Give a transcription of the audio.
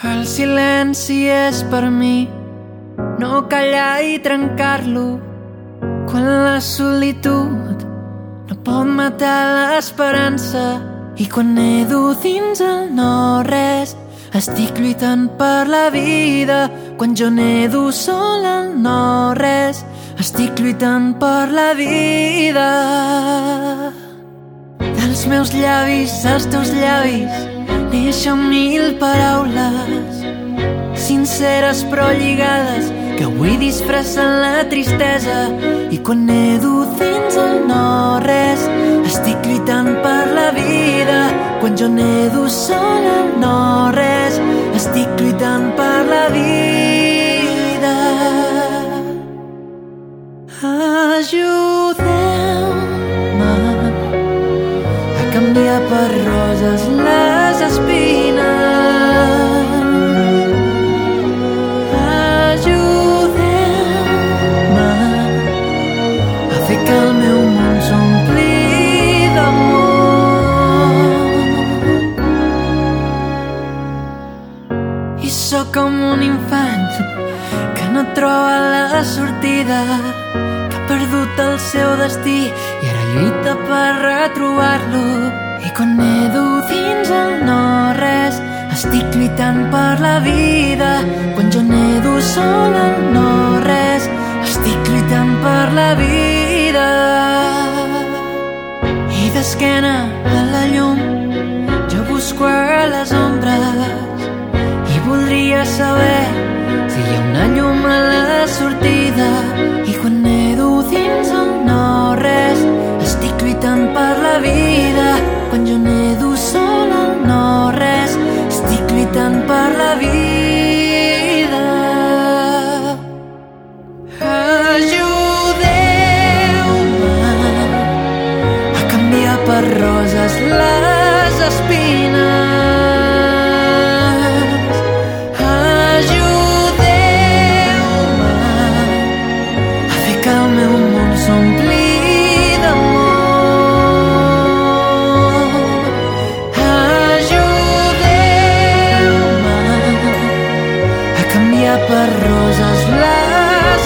El silenci és per mi. No callar i trencar-lo. Quan la solitud no pot matar l'esperança. I quan nedo dins el no-res estic lluitant per la vida. Quan jo nedo sol al no-res estic lluitant per la vida. Dels meus llavis als teus llavis neixen mil paraules sinceres però lligades que avui disfressen la tristesa. I quan nedo dins el no-res estic lluitant per la vida. Quan jo nedo sol al no-res estic lluitant per la vida. Ajudeu-me a canviar per roses no la seu destí i ara lluita per retrobar-lo lluitant per la vida. Quan jo nedo sol al no-res estic lluitant per la vida. I d'esquena a la llum jo busco a les ombres. I voldria saber si hi ha una llum a la